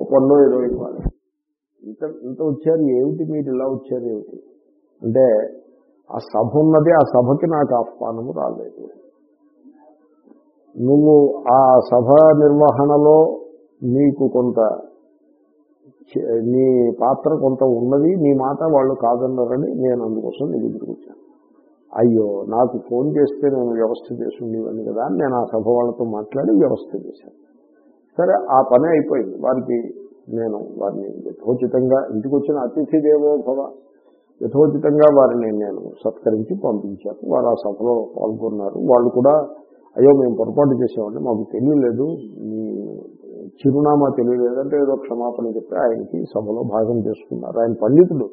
ఒక పన్ను ఏదో ఇవ్వాలి. ఇంత ఇంత వచ్చారు ఏమిటి? మీరు ఇలా వచ్చారు ఏమిటి? అంటే ఆ సభ ఉన్నది ఆ సభకి నాకు ఆహ్వానము రాలేదు. నువ్వు ఆ సభ నిర్వహణలో నీకు కొంత నీ పాత్ర కొంత ఉన్నది నీ మాట వాళ్ళు కాదన్నారని నేను అందుకోసం నీ దగ్గరికి వచ్చాను. అయ్యో నాకు ఫోన్ చేస్తే నేను వ్యవస్థ చేసి ఉండేవాడిని కదా అని నేను ఆ సభ వాళ్ళతో మాట్లాడి వ్యవస్థ చేశాను. సరే ఆ పని అయిపోయింది. వారికి నేను వారిని యథోచితంగా ఇంటికి వచ్చిన అతిథి దేవో భవ యథోచితంగా వారిని నేను సత్కరించి పంపించాను. వారు ఆ సభలో పాల్గొన్నారు. వాళ్ళు కూడా అయ్యో మేము పొరపాటు చేసేవాడిని మాకు తెలియలేదు. మీ చిరునామా తెలియలేదంటే ఏదో క్షమాపణ చెప్పి ఆయనకి సభలో భాగం చేసుకున్నారు. ఆయన పండితుడు.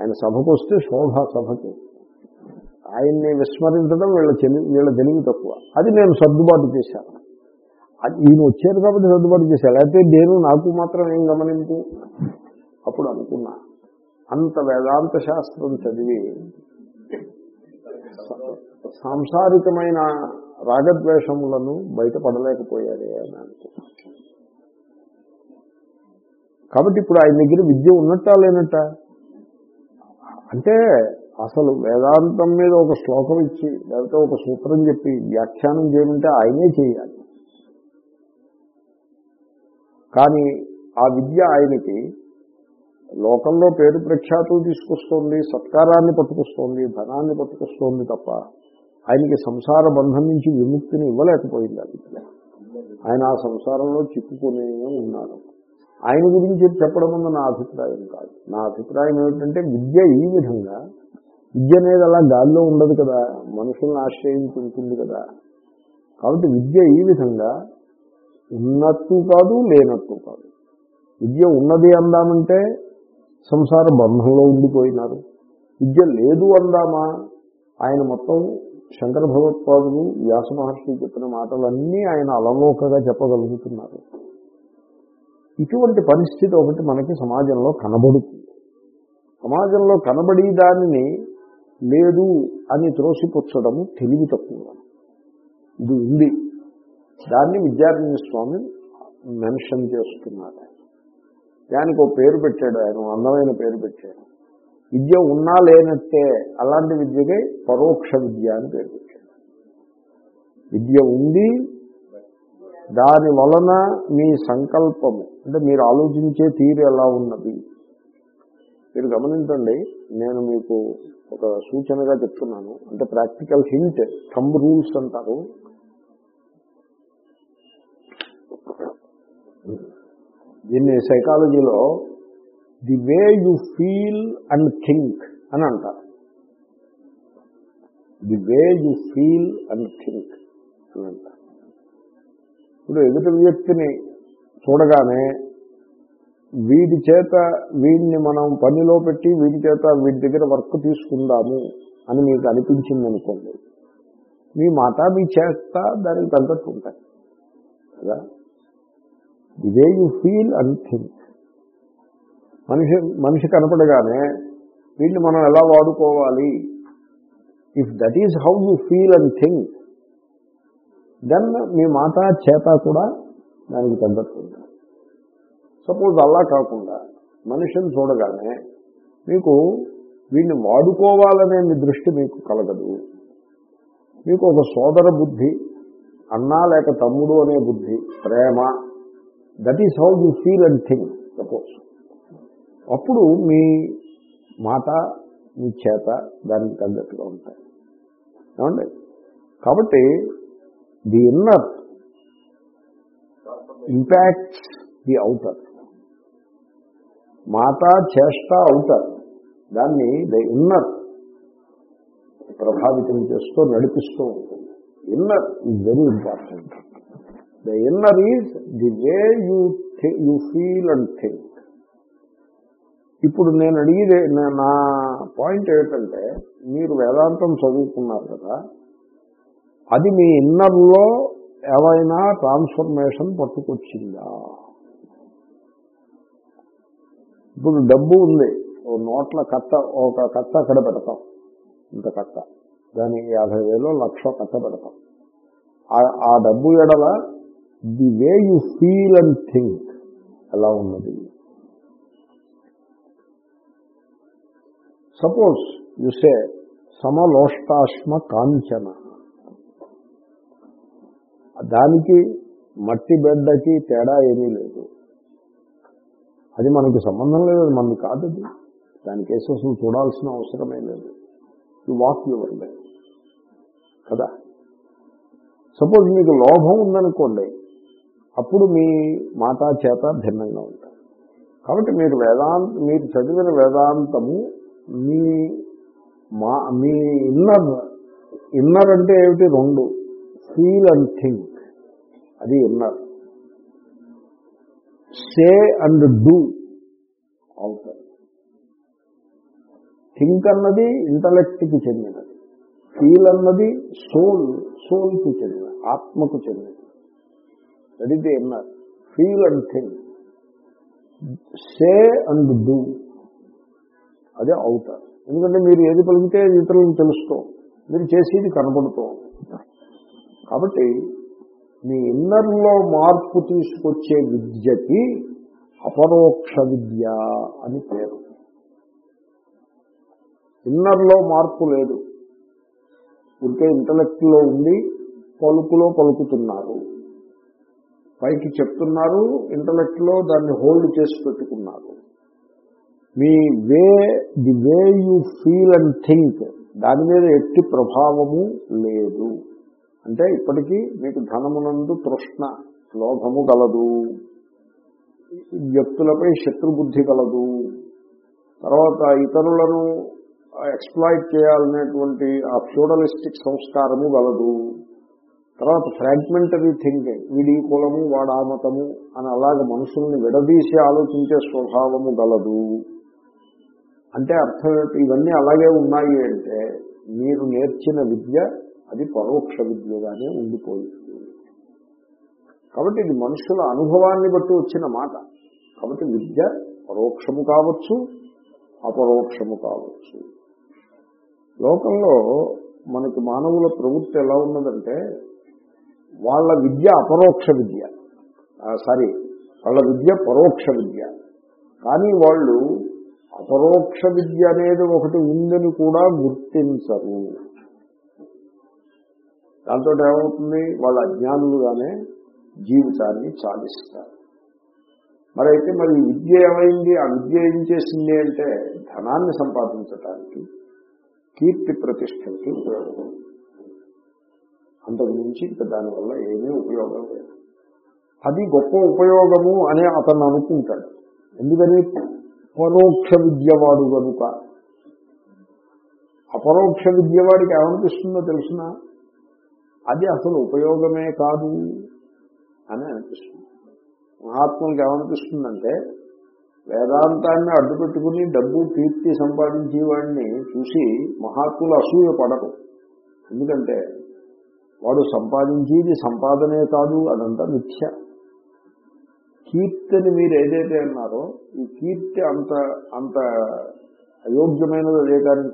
ఆయన సభకు వస్తే శోభ సభకి. ఆయన్ని విస్మరించడం వీళ్ళ తెలివి వీళ్ళ తెలివి తక్కువ. అది నేను సర్దుబాటు చేశాను అది ఈయన వచ్చారు కాబట్టి సర్దుబాటు చేశాను అయితే నేను నాకు మాత్రం ఏం గమనింపు? అప్పుడు అనుకున్నా. అంత వేదాంత శాస్త్రం చదివి సాంసారికమైన రాగద్వేషములను బయటపడలేకపోయారే అని అనుకున్నా కాబట్టి ఇప్పుడు ఆయన దగ్గర విద్య ఉన్నట్టా లేనట్ట? అంటే అసలు వేదాంతం మీద ఒక శ్లోకం ఇచ్చి లేకపోతే ఒక సూత్రం చెప్పి వ్యాఖ్యానం చేయమంటే ఆయనే చేయాలి. కానీ ఆ విద్య ఆయనకి లోకంలో పేరు ప్రఖ్యాతులు తీసుకొస్తోంది సత్కారాన్ని పట్టుకొస్తోంది ధనాన్ని పట్టుకొస్తోంది తప్ప ఆయనకి సంసార బంధం నుంచి విముక్తిని ఇవ్వలేకపోయింది ఆ విద్య ఆయన ఆ సంసారంలో చిక్కుకునే ఉన్నాడు. ఆయన గురించి చెప్పడం అన్న నా అభిప్రాయం కాదు. నా అభిప్రాయం ఏమిటంటే విద్య ఈ విధంగా విద్య అనేది అలా గాల్లో ఉండదు కదా మనుషుల్ని ఆశ్రయించుంటుంది కదా. కాబట్టి విద్య ఈ విధంగా ఉన్నట్టు కాదు లేనట్టు కాదు. విద్య ఉన్నది అందామంటే సంసార బంధంలో ఉండిపోయినారు. విద్య లేదు అందామా? ఆయన మొత్తం శంకర భగవత్పాదులు వ్యాస మహర్షి చెప్పిన మాటలన్నీ ఆయన అలలోకగా చెప్పగలుగుతున్నారు. ఇటువంటి పరిస్థితి ఒకటి మనకి సమాజంలో కనబడుతుంది. సమాజంలో కనబడి దానిని లేదు అని త్రోసిపుచ్చడము తెలివి తక్కువ. ఇది ఉంది. దాన్ని విద్యారణ్య స్వామి మెన్షన్ చేస్తున్నారు. దానికి ఒక పేరు పెట్టాడు ఆయన అందమైన పేరు పెట్టాడు. విద్య ఉన్నా లేనట్టే అలాంటి విద్యకే పరోక్ష విద్య అని పేరు విద్య ఉంది దాని వలన మీ సంకల్పము అంటే మీరు ఆలోచించే తీరు ఎలా ఉన్నది? మీరు గమనించండి నేను మీకు ఒక సూచనగా చెప్తున్నాను. అంటే ప్రాక్టికల్ హింట్ థంబ్ రూల్స్ అంటారు. దీన్ని సైకాలజీలో the way you feel and think అని అంటారు. The way you feel and think అని అంటారు. ఇప్పుడు ఎదుటి వ్యక్తిని చూడగానే వీడి చేత వీడిని మనం పనిలో పెట్టి వీడి చేత వీడి దగ్గర వర్క్ తీసుకుందాము అని మీకు అనిపించింది అనుకోండి మీ మాట మీ చేత దానికి తగ్గట్టు ఉంటాయి. కదా? The way you feel and think. మనిషి మనిషి కనపడగానే వీటిని మనం ఎలా వాడుకోవాలి? If that is how you feel and think then మీ మాట చేత కూడా దానికి తగ్గట్టుంది సపోజ్ అలా కాకుండా మనిషిని చూడగానే మీకు వీడిని వాడుకోవాలనే మీ దృష్టి మీకు కలగదు. మీకు ఒక సోదర బుద్ధి అన్నా లేక తమ్ముడు అనే బుద్ధి ప్రేమ that is how you feel and think suppose అప్పుడు మీ మాట మీ చేత దానికి తగ్గట్టుగా ఉంటాయి. ఏమండి? కాబట్టి the inner impacts the outer మాట చేష్ట అవుటర్ దాన్ని ద ఇన్నర్ ప్రభావితం చేస్తూ నడిపిస్తూ ఉంటుంది. Inner is very important the inner is the way you you feel and think ఇప్పుడు నేను అడిగేది నా- నా పాయింట్ ఏమిటంటే మీరు వేదాంతం చదువుకున్నారు కదా అది మీ ఇన్నర్లో ఏమైనా ట్రాన్స్ఫర్మేషన్ పట్టుకొచ్చిందా? ఇప్పుడు డబ్బు ఉంది ఓ నోట్ల కట్ట ఒక కట్ట అక్కడ పెడతాం ఇంత కట్ట దాని యాభై వేలు లక్ష కట్ట పెడతాం. ఆ- ఆ డబ్బు ఎడల the way you feel and think ఎలా ఉన్నది? సపోజ్ యుసే సమలోష్టాశ్మ కాంచన దానికి మట్టి బెడ్డకి తేడా ఏమీ లేదు. అది మనకి సంబంధం లేదు అది మనది కాదు అది. దాని కేసు అసలు చూడాల్సిన అవసరమే లేదు. యు వాక్ యువర్ లైఫ్ కదా? సపోజ్ మీకు లోభం ఉందనుకోండి అప్పుడు మీ మాట చేత భిన్నంగా ఉంటుంది కాబట్టి మీరు వేదాంత మీరు చదివిన వేదాంతము మీ మా మీ ఇన్నర్ ఇన్నర్ అంటే ఏమిటి? రెండు. Feel and think. అది ఇన్నర్. సే అండ్ డూ అవుతారు థింక్ అన్నది ఇంటలెక్ట్కి చెందినది. ఫీల్ అన్నది సోల్ సోల్కి చెందిన ఆత్మకు చెందినది. అది inner. Feel and think. Say and do. అదే అవుతారు. ఎందుకంటే మీరు ఏది పలికితే ఇతరులను ఇతరులకు తెలుస్తూ మీరు చేసేది కనబడుతూ కాబట్టి మీ ఇన్నర్లో మార్పు తీసుకొచ్చే విద్యకి అపరోక్ష విద్య అని పేరు. ఇన్నర్లో మార్పు లేదు. ఉంటే ఇంటలెక్ట్లో ఉండి పలుకులో పలుకుతున్నారు. పైకి చెప్తున్నారు ఇంటలెక్ట్లో దాన్ని హోల్డ్ చేసి పెట్టుకున్నారు. మీ way the way you feel and think దాని మీద ఎట్టి ప్రభావము లేదు. అంటే ఇప్పటికీ మీకు ధనమునందు తృష్ణ లోభము కలదు. వ్యక్తులపై శత్రుబుద్ధి కలదు. తర్వాత ఇతరులను ఎక్స్ప్లాయిట్ చేయాలనేటువంటి ఆ ఫ్యూడలిస్టిక్ సంస్కారము గలదు తర్వాత ఫ్రాగ్మెంటరీ థింకింగ్ వీడి కులము వాడా మతము అని అలాగ మనుషుల్ని విడదీసి ఆలోచించే స్వభావము గలదు. అంటే అర్థం ఏంటి? ఇవన్నీ అలాగే ఉన్నాయి అంటే మీరు నేర్చిన విద్య అది పరోక్ష విద్యగానే ఉండిపోయింది. కాబట్టి ఇది మనుషుల అనుభవాన్ని బట్టి వచ్చిన మాట. కాబట్టి విద్య పరోక్షము కావచ్చు అపరోక్షము కావచ్చు. లోకంలో మనకి మానవుల ప్రవృత్తి ఎలా ఉన్నదంటే వాళ్ళ విద్య అపరోక్ష విద్య. సారీ వాళ్ళ విద్య పరోక్ష విద్య. కానీ వాళ్ళు అపరోక్ష విద్య అనేది ఒకటి ఉందని కూడా గుర్తించరు. దాంతో ఏమవుతుంది? వాళ్ళ అజ్ఞానులుగానే జీవితాన్ని చాలిస్తారు మరైతే మరి విద్య ఏమైంది? ఆ విద్య ఏం చేసింది అంటే ధనాన్ని సంపాదించటానికి కీర్తి ప్రతిష్టలకి ఉపయోగం. అంతకు మించి ఇంకా దానివల్ల ఏమీ ఉపయోగం లేదు. అది గొప్ప ఉపయోగము అని అతను అనుకుంటాడు. ఎందుకని? పరోక్ష విద్యవాడు కనుక. అపరోక్ష విద్యవాడికి ఏమనిపిస్తుందో తెలిసిన? అది అసలు ఉపయోగమే కాదు అని అనిపిస్తుంది. మహాత్ములకు ఏమనిపిస్తుందంటే వేదాంతాన్ని అడ్డుపెట్టుకుని డబ్బు కీర్తి సంపాదించే వాడిని చూసి మహాత్ములు అసూయ పడరు. ఎందుకంటే వాడు సంపాదించేది సంపాదనే కాదు అదంతా మిథ్య. కీర్తిని మీరు ఏదైతే అన్నారో ఈ కీర్తి అంత అంత అయోగ్యమైనది అదే కానీ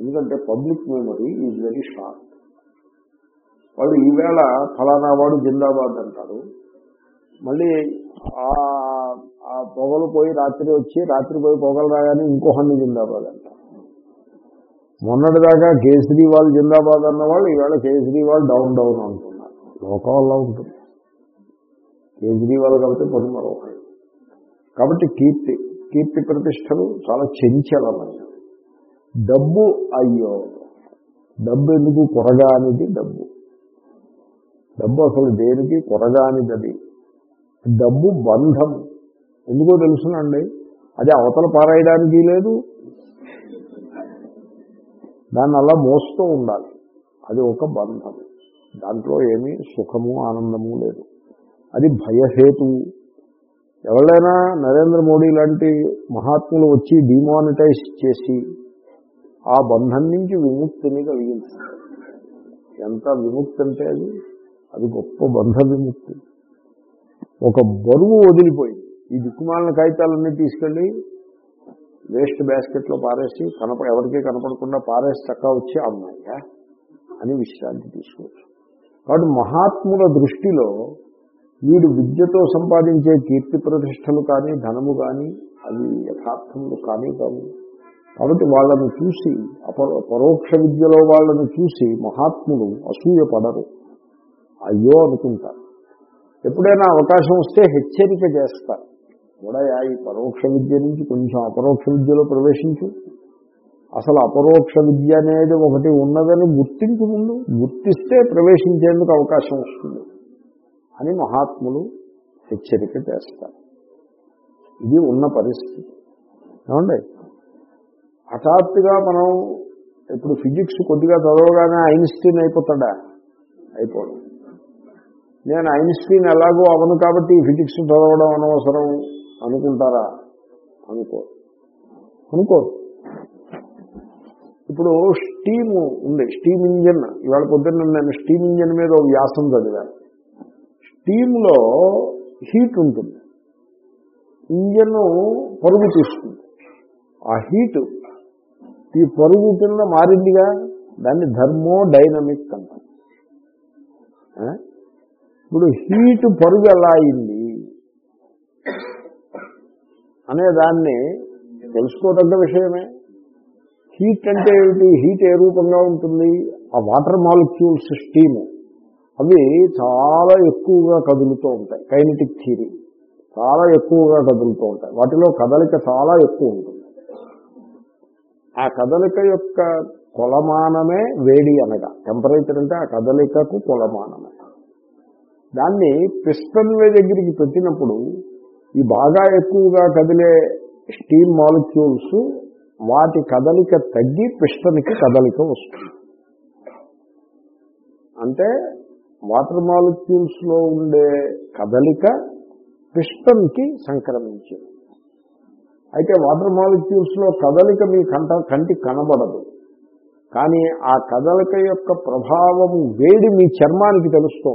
ఎందుకంటే public memory is very sharp. వాళ్ళు ఈవేళ ఫలానా వాడు జిందాబాద్ అంటారు. మళ్ళీ ఆ పొగలు పోయి రాత్రి వచ్చి రాత్రి పోయి పొగలు రాగానే ఇంకొకరిని జిందాబాద్ అంటారు. మొన్నటిదాకా కేజ్రీవాల్ జిందాబాద్ అన్నవాళ్ళు ఈవేళ కేజ్రీవాల్ డౌన్ డౌన్ అంటున్నారు. లోకం వల్ల ఉంటుంది. కేజ్రీవాల్ కాబట్టి పని కాబట్టి కీర్తి కీర్తి ప్రతిష్టలు చాలా చంచలమైనవి డబ్బు అయ్యో డబ్బు ఎందుకు కొరగానిది డబ్బు. డబ్బు అసలు దేనికి? కొరగానిదది డబ్బు బంధం. ఎందుకో తెలుసునండి? అది అవతల పారాయడానికి లేదు. దాన్ని అలా మోస్తూ ఉండాలి. అది ఒక బంధం. దాంట్లో ఏమీ సుఖము ఆనందము లేదు. అది భయహేతు. ఎవరైనా నరేంద్ర మోడీ లాంటి మహాత్ములు వచ్చి డిమానిటైజ్ చేసి ఆ బంధం నుంచి విముక్తిని కలిగించారు. ఎంత విముక్తి అంటే అది? అది గొప్ప బంధ విముక్తి. ఒక బరువు వదిలిపోయింది. ఈ దిక్కుమాలిన కాగితాలన్నీ తీసుకెళ్ళి వేస్ట్ బ్యాస్కెట్లో పారేసి కనప ఎవరికీ కనపడకుండా పారేసి చక్క వచ్చి అమ్మాయ్యా అని విశ్రాంతి తీసుకోవచ్చు. కాబట్టి మహాత్ముల దృష్టిలో వీడు విద్యతో సంపాదించే కీర్తి ప్రతిష్టలు కానీ ధనము కానీ అవి యథార్థములు కానీ కావు. కాబట్టి వాళ్ళను చూసి అపరో పరోక్ష విద్యలో వాళ్ళని చూసి మహాత్ములు అసూయ పడరు. అయ్యో అనుకుంటారు. ఎప్పుడైనా అవకాశం వస్తే హెచ్చరిక చేస్తారు. కూడా ఈ పరోక్ష విద్య నుంచి కొంచెం అపరోక్ష విద్యలో ప్రవేశించు. అసలు అపరోక్ష విద్య అనేది ఒకటి ఉన్నదని గుర్తింపు ముందు గుర్తిస్తే ప్రవేశించేందుకు అవకాశం వస్తుంది. అని మహాత్ములు హెచ్చరిక చేస్తారు. ఇది ఉన్న పరిస్థితి. ఏమండి? హఠాత్తుగా మనం ఇప్పుడు ఫిజిక్స్ కొద్దిగా చదవగానే ఐన్స్టీన్ అయిపోతాడా? అయిపోవడం నేను ఐన్స్టీన్ ఎలాగో అవను కాబట్టి ఫిజిక్స్ చదవడం అనవసరం అనుకుంటారా? అనుకో అనుకో ఇప్పుడు స్టీమ్ ఉంది స్టీమ్ ఇంజిన్. ఇవాళ పొద్దున్న నేను స్టీమ్ ఇంజిన్ మీద వ్యాసం చదివాను. స్టీమ్లో హీట్ ఉంటుంది. ఇంజన్ పరుగు తీస్తుంది. ఆ హీట్ ఈ పరుగు కింద మారిందిగా? దాన్ని ధర్మో డైనమిక్ అంటారు ఇప్పుడు హీట్ పరుగు ఎలా అయింది? అనే దాన్ని తెలుసుకోదగ్గ విషయమే. హీట్ అంటే ఏమిటి? హీట్ ఏ రూపంగా ఉంటుంది? ఆ వాటర్ మాలిక్యూల్స్ స్టీమ్. అవి చాలా ఎక్కువగా కదులుతూ ఉంటాయి. కైనటిక్ థీరీ చాలా ఎక్కువగా కదులుతూ ఉంటాయి. వాటిలో కదలిక చాలా ఎక్కువ ఉంటుంది. ఆ కదలిక యొక్క కొలమానమే వేడి అనగా. టెంపరేచర్ అంటే ఆ కదలికకు కొలమానమే. దాన్ని పిస్టన్ వే దగ్గరికి పెట్టినప్పుడు ఈ బాగా ఎక్కువగా కదిలే స్టీమ్ మాలిక్యూల్స్ వాటి కదలిక తగ్గి పిస్టన్కి కదలిక వస్తుంది. అంటే వాటర్ మాలిక్యూల్స్లో ఉండే కదలిక పిస్టన్కి సంక్రమించింది. అయితే వాటర్ మాలిక్యూల్స్లో కదలిక మీ కంట కంటికి కనబడదు. కానీ ఆ కదలిక యొక్క ప్రభావం వేడి మీ చర్మానికి తెలుస్తూ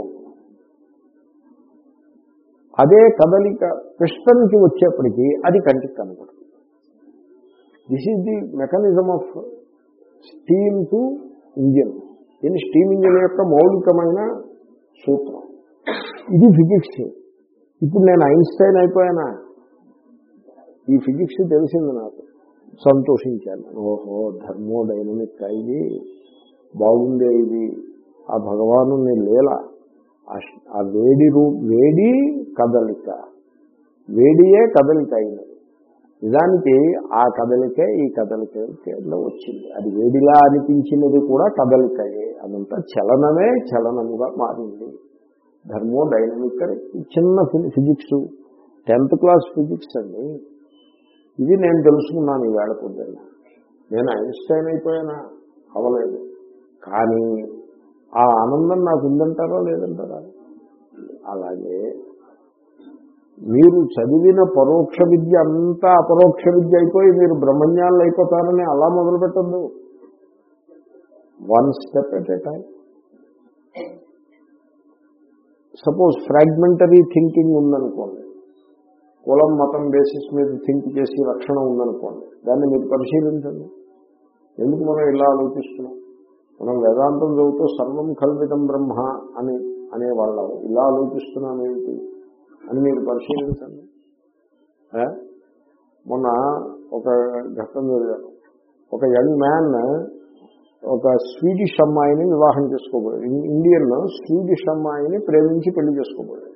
అదే కదలిక పిస్టన్కి వచ్చేప్పటికీ అది కంటికి కనబడదు. This is the mechanism of steam to engine దీని స్టీమ్ ఇంజిన్ యొక్క మౌలికమైన సూత్రం. ఇది ఫిజిక్స్. ఇప్పుడు నేను ఐన్స్టైన్ అయిపోయానా? ఈ ఫిజిక్స్ తెలిసింది నాకు. సంతోషించాను. ఓహో ధర్మో డైనమిక్ ఇది బాగుందే ఇది ఆ భగవాను లేల ఆ- ఆ వేడి రూ వేడి కదలిక. వేడియే కదలిక అయినది. నిజానికి ఆ కదలికే ఈ కదలికలో వచ్చింది. అది వేడిలా అనిపించినది కూడా కదలికయే. అదంతా చలనమే చలనముగా మారింది. ధర్మో డైనమిక్ చిన్న ఫిజిక్స్ టెన్త్ క్లాస్ ఫిజిక్స్ అండి. ఇది నేను తెలుసుకున్నాను ఈ వేళ పొద్దున్న. నేను ఐన్స్టైన్ అయిపోయానా? అవలేదు కానీ ఆ ఆనందం నాకు ఉందంటారా లేదంటారా? అలాగే మీరు చదివిన పరోక్ష విద్య అంతా అపరోక్ష విద్య అయిపోయి మీరు బ్రహ్మజ్ఞానులు అయిపోతారని అలా మొదలుపెట్టద్దు. One step at a time suppose fragmentary thinking ఉందనుకోండి. కులం మతం బేసిస్ మీద థింక్ చేసి రక్షణ ఉందనుకోండి. దాన్ని మీరు పరిశీలించండి. ఎందుకు మనం ఇలా ఆలోచిస్తున్నాం? మనం వేదాంతం చదువుతూ సర్వం కల్పితం బ్రహ్మ అని అనేవాళ్ళం. ఇలా ఆలోచిస్తున్నాం ఏమిటి అని మీరు పరిశీలించండి. మొన్న ఒక ఘట్టం చదివాను ఒక యంగ్ మ్యాన్ ఒక స్వీడిష్ అమ్మాయిని వివాహం చేసుకోబోయాడు. ఇండియన్ స్వీడిష్ అమ్మాయిని ప్రేమించి పెళ్ళి చేసుకోబోయాడు.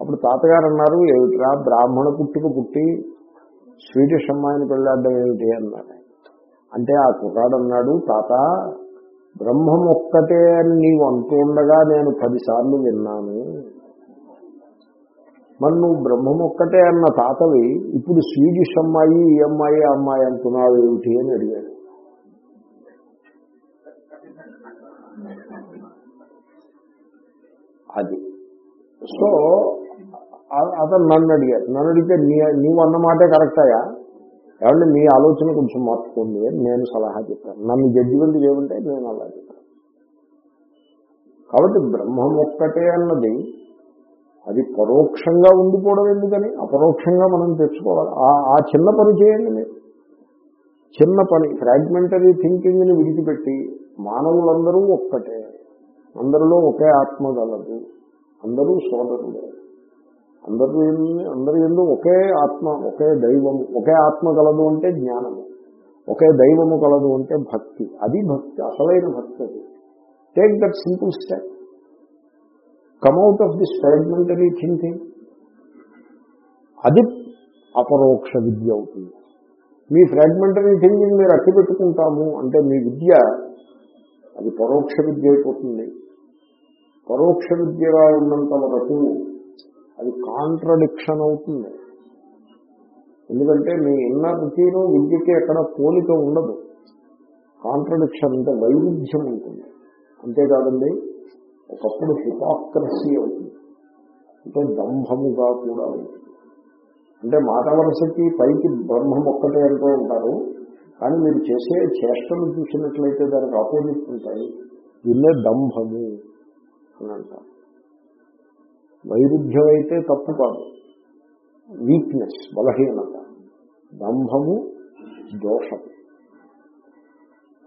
అప్పుడు తాతగారు అన్నారు ఏమిట్రా బ్రాహ్మణ పుట్టుక పుట్టి స్వీడిష్ అమ్మాయిని పెళ్ళాడడం ఏమిటి? అన్నారు. అంటే ఆ కుర్రాడు అన్నాడు తాత బ్రహ్మం ఒక్కటే అని నీవు అంటూ ఉండగా నేను పదిసార్లు విన్నాను. మరి నువ్వు బ్రహ్మం ఒక్కటే అన్న తాతవి ఇప్పుడు స్వీడిష్ అమ్మాయి ఈ అమ్మాయి ఆ అమ్మాయి అంటున్నావు ఏమిటి అని అడిగాడు. అది. సో అతను నన్ను అడిగాడు. నన్ను అడిగితే నీ నీవు అన్న మాటే కరెక్టాయా? ఏమంటే మీ ఆలోచన కొంచెం మార్చుకోండి అని నేను సలహా చెప్పాను. నన్ను జడ్జిమెంట్ చేయమంటే నేను అలా చెప్పాను. కాబట్టి బ్రహ్మం ఒక్కటే అన్నది అది పరోక్షంగా ఉండిపోవడం ఎందుకని? అపరోక్షంగా మనం తెచ్చుకోవాలి. ఆ- ఆ చిన్న పని చేయండి మీరు. చిన్న పని ఫ్రాగ్మెంటరీ థింకింగ్ని విడిచిపెట్టి మానవులందరూ ఒక్కటే. అందరిలో ఒకే ఆత్మ గలదు. అందరూ సోదరులే. అందరూ అందరి ఎందు ఒకే ఆత్మ ఒకే దైవము. ఒకే ఆత్మ కలదు అంటే జ్ఞానము. ఒకే దైవము కలదు అంటే భక్తి. అది భక్తి అసలైన భక్తి అది. Take that simple step come out of this fragmentary thinking అది అపరోక్ష విద్య అవుతుంది. మీ ఫ్రాగ్మెంటరీ థింకింగ్ మీరు అట్టి పెట్టుకుంటాము అంటే మీ విద్య అది పరోక్ష విద్య అయిపోతుంది. పరోక్ష విద్యగా ఉన్నంత వరకు అది కాంట్రడిక్షన్ అవుతుంది. ఎందుకంటే మీ ఇన్నర్కిను విద్యకి ఎక్కడ పోలిక ఉండదు. కాంట్రడిక్షన్ అంటే వైవిధ్యం ఉంటుంది. అంతేకాదండి ఒకప్పుడు హిపాక్రసీ అవుతుంది. అంటే దంభముగా కూడా ఉంటుంది అంటే మాట వరుసకి పైకి బ్రహ్మం ఒక్కటే అంటూ ఉంటారు. కానీ మీరు చేసే చేష్టలు చూసినట్లయితే దానికి ఆపోజిట్ ఉంటాయి. దీన్నే దంభము అని అంటారు. వైరుధ్యం అయితే తప్పు కాదు. వీక్నెస్ బలహీనత. దంభము దోషం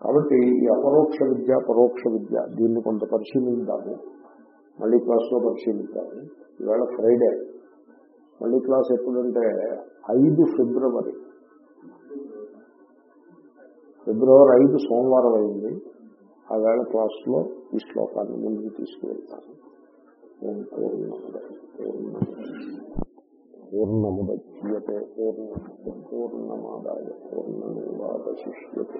కాబట్టి ఈ అపరోక్ష విద్య పరోక్ష విద్య దీన్ని కొంత పరిశీలిద్దాము. మళ్ళీ క్లాస్లో పరిశీలిద్దాము. ఈవేళ ఫ్రైడే. మళ్ళీ క్లాస్ ఎప్పుడంటే ఐదు ఫిబ్రవరి. ఫిబ్రవరి ఐదు సోమవారం అయింది. ఆ వేళ క్లాస్లో ఈ శ్లోకాన్ని ముందుకు తీసుకువెళ్తాను. ఓం పూర్ణముద పూర్ణముద్యతే పూర్ణ పూర్ణమాదాయ పూర్ణమేవాశిష్యతే